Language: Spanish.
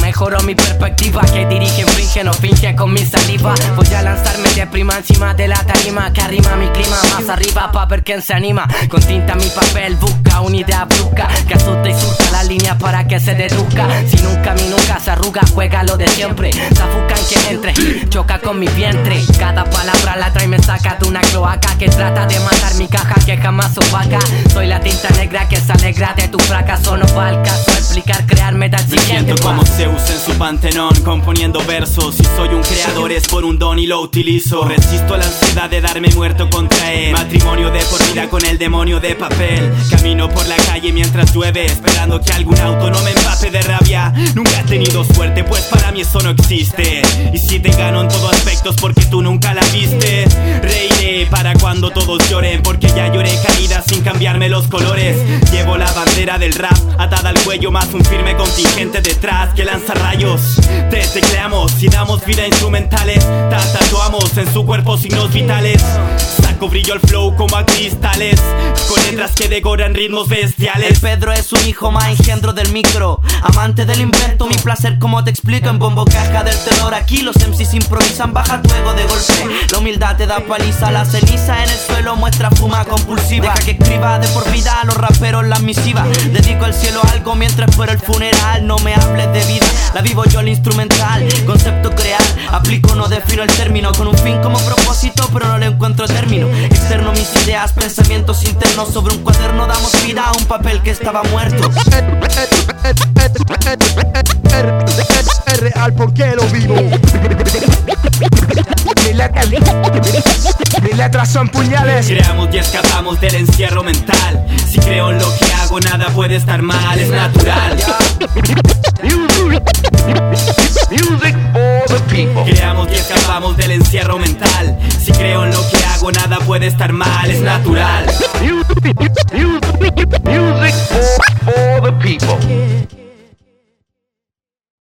mejoró mi perspectiva Que dirige, finge, no finge con mi saliva. Voy a lanzarme de prima encima de la tarima Que arrima mi clima más arriba pa' ver quién se anima. Con tinta mi papel busca una idea brusca Que asusta y surta la línea para que se deduzca. Si nunca mi nunca se arruga, juega lo de siempre. Zafucan que entre, choca con mi vientre. Cada palabra la trae y me saca de una cloaca Que trata de matar mi caja que jamás opaca. Soy la tinta negra que se alegra de tu fracaso No va siento como Zeus en su pantenón Componiendo versos. Si soy un creador es por un don y lo utilizo. Resisto a la ansiedad de darme muerto contra él. Matrimonio de por vida con el demonio de papel. Camino por la calle mientras llueve Esperando que algún auto no me empape de Nunca he tenido suerte pues para mí eso no existe. Y si te gano en todos aspectos porque tú nunca la viste Reiré para cuando todos lloren Porque ya lloré caídas sin cambiarme los colores. Llevo la bandera del rap atada al cuello Más un firme contingente detrás que lanza rayos. Te tecleamos y damos vida a instrumentales. Tatuamos en su cuerpo signos vitales. Saco brillo al flow como a cristales Con letras que decoran ritmos El bestiales Pedro es un hijo más engendro del micro Amante del invento, mi placer como te explico En bombo caja del terror aquí los MCs improvisan Baja tu ego de golpe, la humildad te da paliza La ceniza en el suelo muestra fuma compulsiva. Deja que escriba de por vida a los raperos la misiva. Dedico al cielo algo mientras fuera el funeral No me hables de vida, la vivo yo el instrumental aplico no defino el término Con un fin como propósito pero no le encuentro término. Externo mis ideas, pensamientos internos. Sobre un cuaderno damos vida a un papel que estaba muerto. Es real porque lo vivo. Mis letras, mis letras son puñales. Creamos y escapamos del encierro mental. Si creo en lo que hago nada puede estar mal, es natural Creamos y escapamos del encierro mental. Si creo en lo que hago, nada puede estar mal, es natural. Music